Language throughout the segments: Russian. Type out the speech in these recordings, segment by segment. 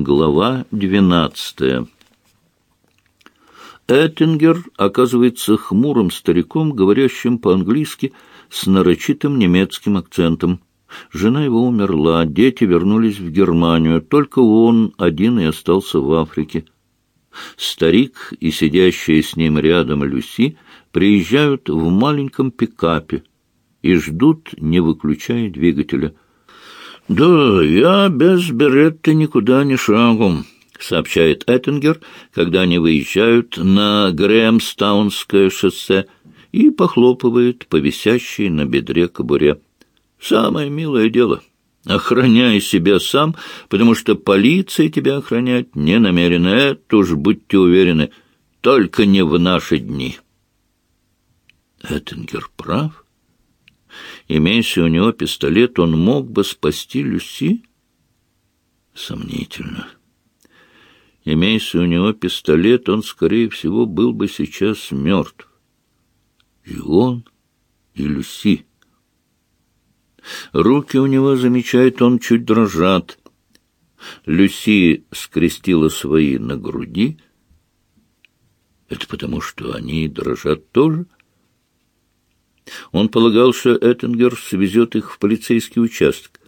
Глава двенадцатая. Эттингер оказывается хмурым стариком, говорящим по-английски с нарочитым немецким акцентом. Жена его умерла, дети вернулись в Германию, только он один и остался в Африке. Старик и сидящая с ним рядом Люси приезжают в маленьком пикапе и ждут, не выключая двигателя — «Да, я без беретты никуда не шагу», — сообщает Эттингер, когда они выезжают на Грэмстаунское шоссе и похлопывает по висящей на бедре кобуре. «Самое милое дело. Охраняй себя сам, потому что полиция тебя охранять не намерена. Это уж будьте уверены, только не в наши дни». Эттингер прав. Имея у него пистолет, он мог бы спасти Люси? Сомнительно. Имея у него пистолет, он, скорее всего, был бы сейчас мертв. И он, и Люси. Руки у него, замечает он, чуть дрожат. Люси скрестила свои на груди. Это потому, что они дрожат тоже? — он полагал, что Эттингер свезет их в полицейский участок.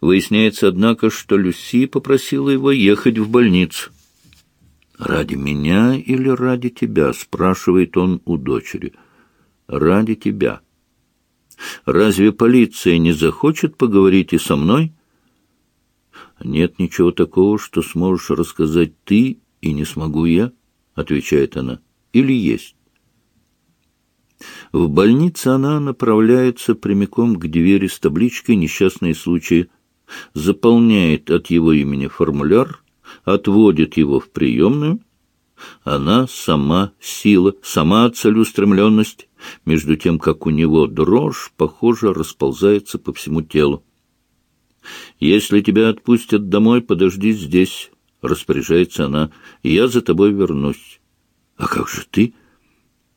Выясняется, однако, что Люси попросила его ехать в больницу. «Ради меня или ради тебя?» — спрашивает он у дочери. «Ради тебя. Разве полиция не захочет поговорить и со мной?» «Нет ничего такого, что сможешь рассказать ты, и не смогу я», — отвечает она. «Или есть?» В больнице она направляется прямиком к двери с табличкой «Несчастные случаи», заполняет от его имени формуляр, отводит его в приемную. Она сама сила, сама целеустремленность, между тем, как у него дрожь, похоже, расползается по всему телу. «Если тебя отпустят домой, подожди здесь», — распоряжается она, — «я за тобой вернусь». «А как же ты?»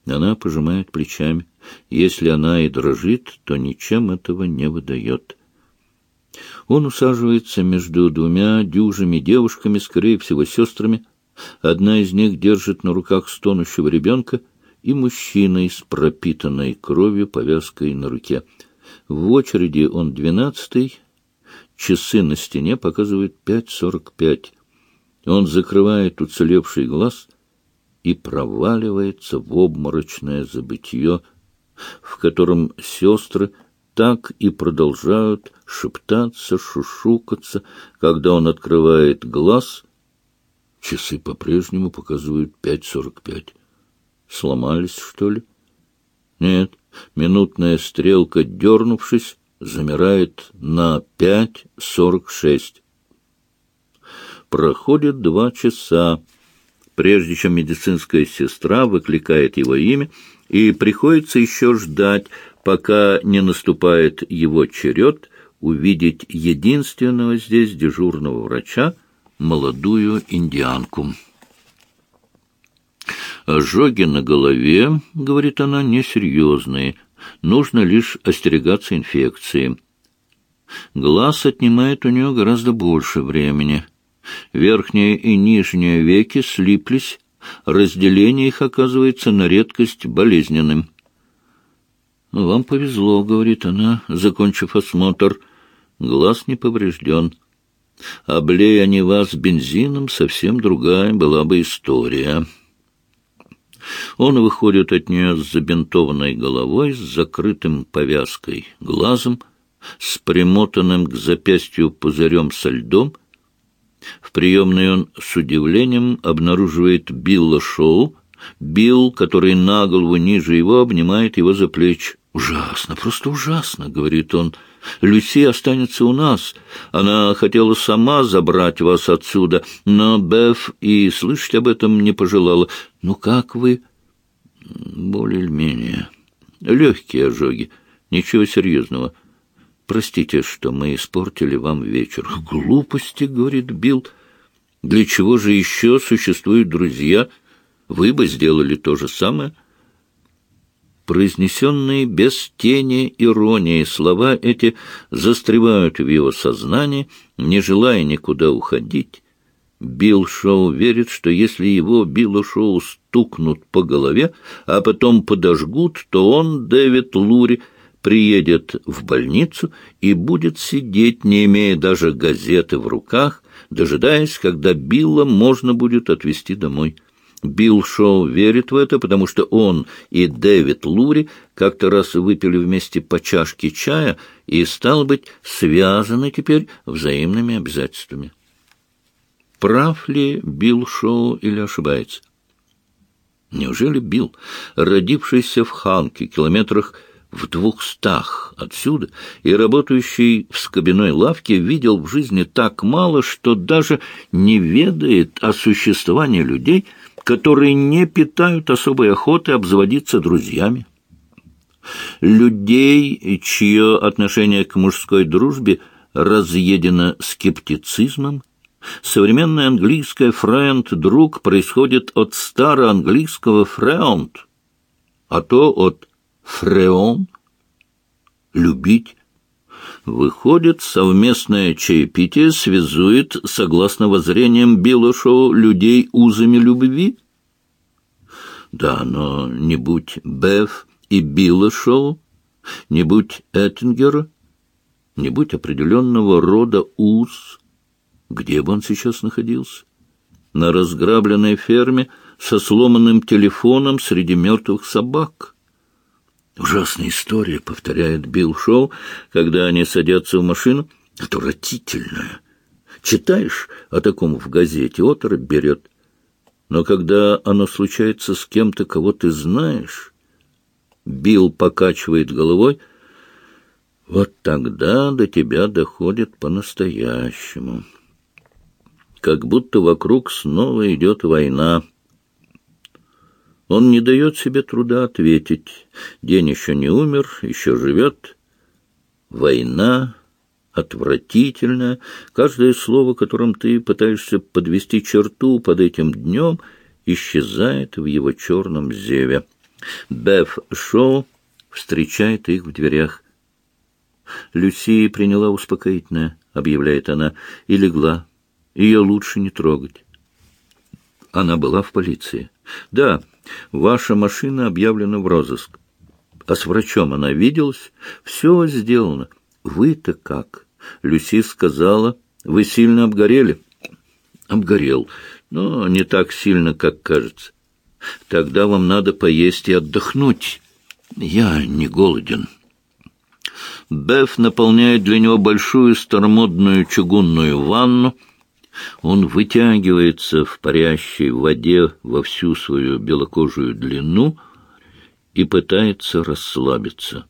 Она пожимает плечами. Если она и дрожит, то ничем этого не выдает. Он усаживается между двумя дюжими девушками, скорее всего, сестрами. Одна из них держит на руках стонущего ребенка и мужчиной с пропитанной кровью повязкой на руке. В очереди он двенадцатый, часы на стене показывают пять сорок пять. Он закрывает уцелевший глаз — и проваливается в обморочное забытье, в котором сестры так и продолжают шептаться, шушукаться, когда он открывает глаз. Часы по-прежнему показывают пять сорок пять. Сломались, что ли? Нет, минутная стрелка, дернувшись, замирает на пять сорок шесть. Проходит два часа прежде чем медицинская сестра выкликает его имя, и приходится еще ждать, пока не наступает его черед увидеть единственного здесь дежурного врача, молодую индианку. «Ожоги на голове, — говорит она, — несерьезные, нужно лишь остерегаться инфекции. Глаз отнимает у нее гораздо больше времени». Верхние и нижние веки слиплись, разделение их оказывается на редкость болезненным. «Ну, «Вам повезло», — говорит она, закончив осмотр. «Глаз не поврежден. Облей они вас бензином, совсем другая была бы история». Он выходит от нее с забинтованной головой, с закрытым повязкой глазом, с примотанным к запястью пузырем со льдом — в приемной он с удивлением обнаруживает Билла Шоу, Билл, который на голову ниже его, обнимает его за плечи. «Ужасно, просто ужасно», — говорит он. «Люси останется у нас. Она хотела сама забрать вас отсюда, но Беф и слышать об этом не пожелала. Ну как вы?» «Более-менее. Легкие ожоги. Ничего серьезного. Простите, что мы испортили вам вечер. Глупости, говорит Билл. Для чего же еще существуют друзья? Вы бы сделали то же самое. Произнесенные без тени иронии слова эти застревают в его сознании, не желая никуда уходить. Билл Шоу верит, что если его Билла Шоу стукнут по голове, а потом подожгут, то он, Дэвид Лури, приедет в больницу и будет сидеть, не имея даже газеты в руках, дожидаясь, когда Билла можно будет отвезти домой. Билл Шоу верит в это, потому что он и Дэвид Лури как-то раз выпили вместе по чашке чая и, стал быть, связаны теперь взаимными обязательствами. Прав ли Билл Шоу или ошибается? Неужели Билл, родившийся в Ханке, километрах в двухстах отсюда и работающий в скобяной лавке, видел в жизни так мало, что даже не ведает о существовании людей, которые не питают особой охоты обзаводиться друзьями? Людей, чье отношение к мужской дружбе разъедено скептицизмом, Современное английское «friend» — «друг» происходит от староанглийского «friend», а то от «фреон» — «любить». Выходит, совместное чаепитие связует, согласно воззрениям Билла Шоу, людей узами любви? Да, но не будь Беф и Билла Шоу, не будь Эттингера, не будь определенного рода уз — где бы он сейчас находился? На разграбленной ферме со сломанным телефоном среди мертвых собак. Ужасная история, повторяет Билл Шоу, когда они садятся в машину. Отвратительная. Читаешь о таком в газете, оторопь берет. Но когда оно случается с кем-то, кого ты знаешь, Билл покачивает головой, вот тогда до тебя доходит по-настоящему как будто вокруг снова идет война. Он не дает себе труда ответить. День еще не умер, еще живет. Война отвратительная. Каждое слово, которым ты пытаешься подвести черту под этим днем, исчезает в его черном зеве. Беф Шоу встречает их в дверях. «Люси приняла успокоительное», — объявляет она, — и легла. Ее лучше не трогать. Она была в полиции. Да, ваша машина объявлена в розыск. А с врачом она виделась? Все сделано. Вы-то как? Люси сказала, вы сильно обгорели. Обгорел, но не так сильно, как кажется. Тогда вам надо поесть и отдохнуть. Я не голоден. Беф наполняет для него большую старомодную чугунную ванну, он вытягивается в парящей воде во всю свою белокожую длину и пытается расслабиться.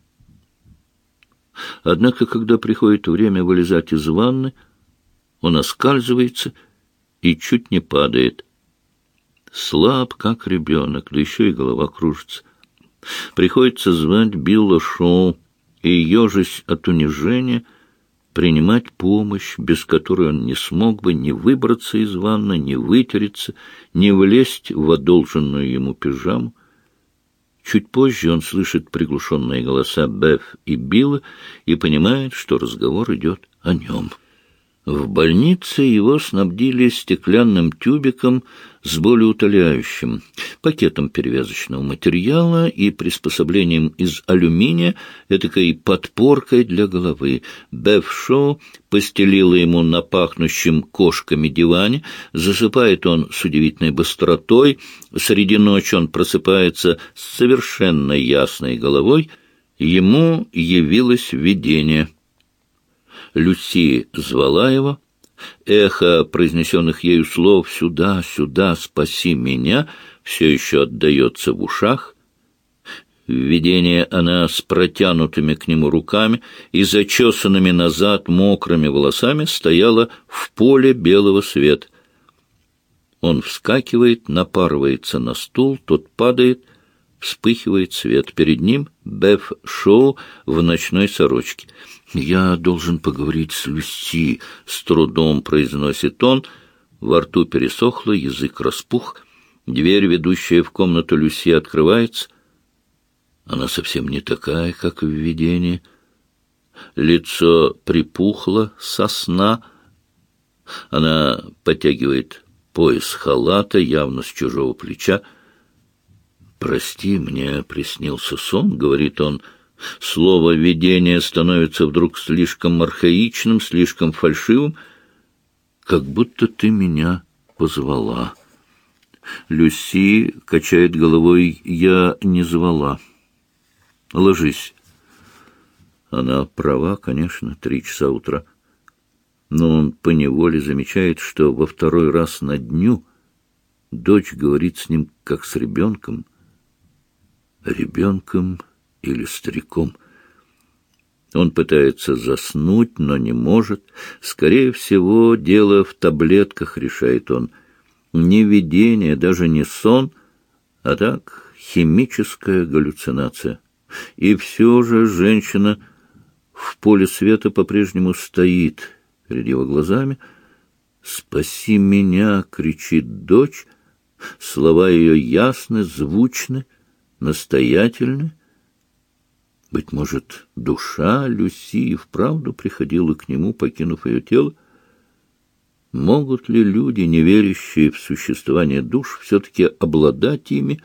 Однако, когда приходит время вылезать из ванны, он оскальзывается и чуть не падает. Слаб, как ребенок, да еще и голова кружится. Приходится звать Билла Шоу, и, ежась от унижения, — принимать помощь, без которой он не смог бы ни выбраться из ванны, ни вытереться, ни влезть в одолженную ему пижаму. Чуть позже он слышит приглушенные голоса Беф и Билла и понимает, что разговор идет о нем. В больнице его снабдили стеклянным тюбиком с болеутоляющим, пакетом перевязочного материала и приспособлением из алюминия, этакой подпоркой для головы. Беф Шоу постелила ему на пахнущем кошками диване, засыпает он с удивительной быстротой, среди ночи он просыпается с совершенно ясной головой, ему явилось видение — Люси звала его. Эхо произнесенных ею слов «Сюда, сюда, спаси меня» все еще отдается в ушах. В видении она с протянутыми к нему руками и зачесанными назад мокрыми волосами стояла в поле белого света. Он вскакивает, напарывается на стул, тот падает, вспыхивает свет. Перед ним Беф Шоу в ночной сорочке — «Я должен поговорить с Люси», — с трудом произносит он. Во рту пересохло, язык распух. Дверь, ведущая в комнату Люси, открывается. Она совсем не такая, как в видении. Лицо припухло со сна. Она подтягивает пояс халата, явно с чужого плеча. «Прости, мне приснился сон», — говорит он. Слово «видение» становится вдруг слишком архаичным, слишком фальшивым, как будто ты меня позвала. Люси качает головой. «Я не звала. Ложись». Она права, конечно, три часа утра. Но он поневоле замечает, что во второй раз на дню дочь говорит с ним, как с ребенком. Ребенком или стариком. Он пытается заснуть, но не может. Скорее всего, дело в таблетках, решает он. Не видение, даже не сон, а так химическая галлюцинация. И все же женщина в поле света по-прежнему стоит перед его глазами. «Спаси меня!» — кричит дочь. Слова ее ясны, звучны, настоятельны. Быть может, душа Люси вправду приходила к нему, покинув ее тело? Могут ли люди, не верящие в существование душ, все-таки обладать ими,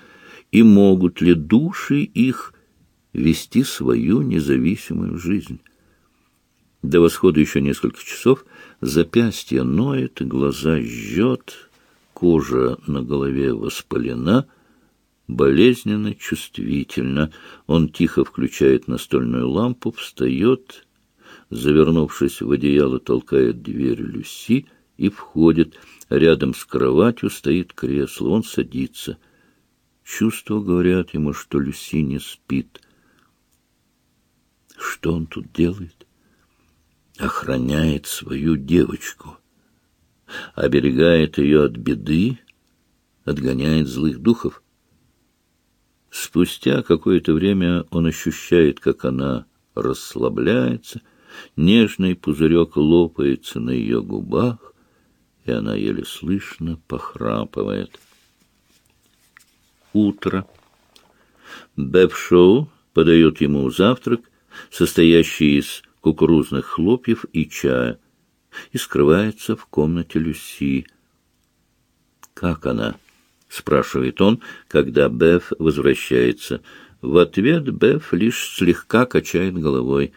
и могут ли души их вести свою независимую жизнь? До восхода еще несколько часов, запястье ноет, глаза жжет, кожа на голове воспалена — болезненно чувствительно. Он тихо включает настольную лампу, встает, завернувшись в одеяло, толкает дверь Люси и входит. Рядом с кроватью стоит кресло. Он садится. Чувства говорят ему, что Люси не спит. Что он тут делает? Охраняет свою девочку. Оберегает ее от беды, отгоняет злых духов. Спустя какое-то время он ощущает, как она расслабляется, нежный пузырек лопается на ее губах, и она еле слышно похрапывает. Утро. Бэб-шоу подает ему завтрак, состоящий из кукурузных хлопьев и чая, и скрывается в комнате Люси. Как она? — спрашивает он, когда Беф возвращается. В ответ Беф лишь слегка качает головой.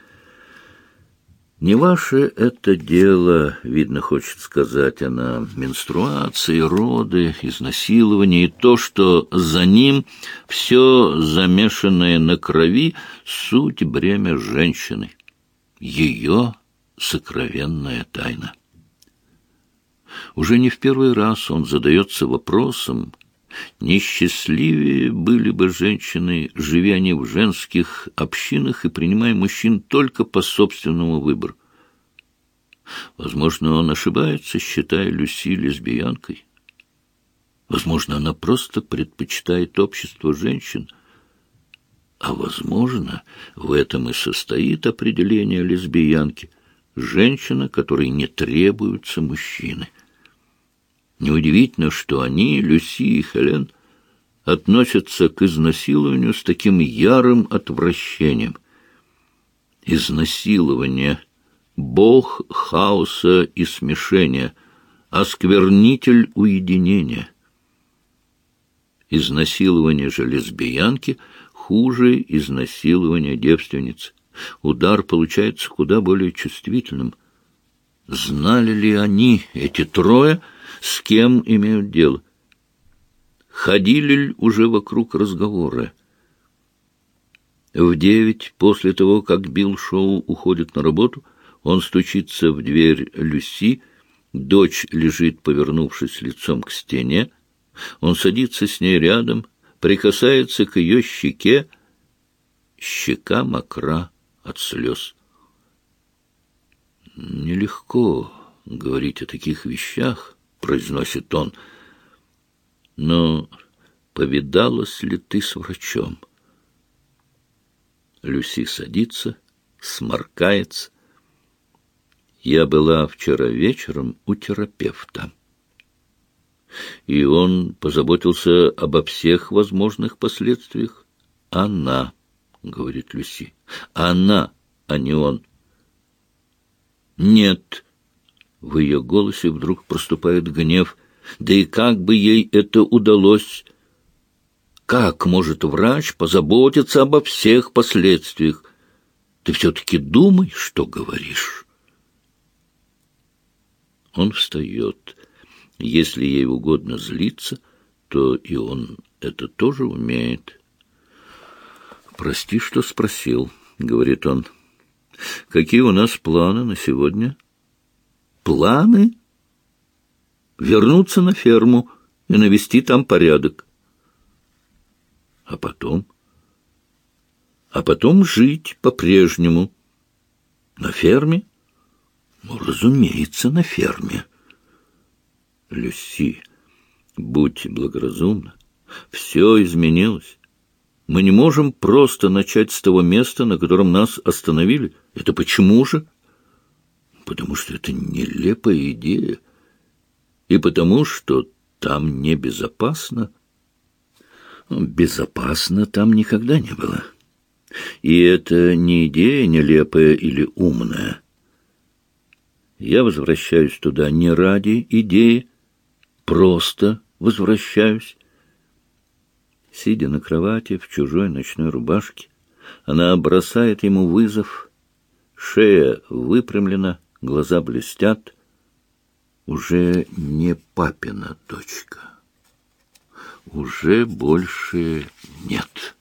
«Не ваше это дело, видно, хочет сказать она, менструации, роды, изнасилование и то, что за ним все замешанное на крови, суть бремя женщины, ее сокровенная тайна». Уже не в первый раз он задается вопросом, Несчастливее были бы женщины, живя они в женских общинах и принимая мужчин только по собственному выбору. Возможно, он ошибается, считая Люси лесбиянкой. Возможно, она просто предпочитает общество женщин. А возможно, в этом и состоит определение лесбиянки — женщина, которой не требуются мужчины. Неудивительно, что они, Люси и Хелен, относятся к изнасилованию с таким ярым отвращением. Изнасилование — бог хаоса и смешения, осквернитель уединения. Изнасилование же лесбиянки хуже изнасилования девственницы. Удар получается куда более чувствительным. Знали ли они, эти трое, — с кем имеют дело. Ходили ли уже вокруг разговора? В девять, после того, как Билл Шоу уходит на работу, он стучится в дверь Люси, дочь лежит, повернувшись лицом к стене, он садится с ней рядом, прикасается к ее щеке, щека мокра от слез. Нелегко говорить о таких вещах, произносит он. Но повидалась ли ты с врачом? Люси садится, сморкается. Я была вчера вечером у терапевта. И он позаботился обо всех возможных последствиях. Она, говорит Люси, она, а не он. Нет, В ее голосе вдруг проступает гнев. Да и как бы ей это удалось? Как может врач позаботиться обо всех последствиях? Ты все-таки думай, что говоришь. Он встает. Если ей угодно злиться, то и он это тоже умеет. «Прости, что спросил», — говорит он. «Какие у нас планы на сегодня?» «Планы?» «Вернуться на ферму и навести там порядок». «А потом?» «А потом жить по-прежнему». «На ферме?» «Ну, разумеется, на ферме». «Люси, будь благоразумна. Все изменилось. Мы не можем просто начать с того места, на котором нас остановили. Это почему же? Потому что это нелепая идея. И потому что там небезопасно. Безопасно там никогда не было. И это не идея нелепая или умная. Я возвращаюсь туда не ради идеи, просто возвращаюсь. Сидя на кровати в чужой ночной рубашке, она бросает ему вызов. Шея выпрямлена, глаза блестят. Уже не папина дочка. Уже больше нет.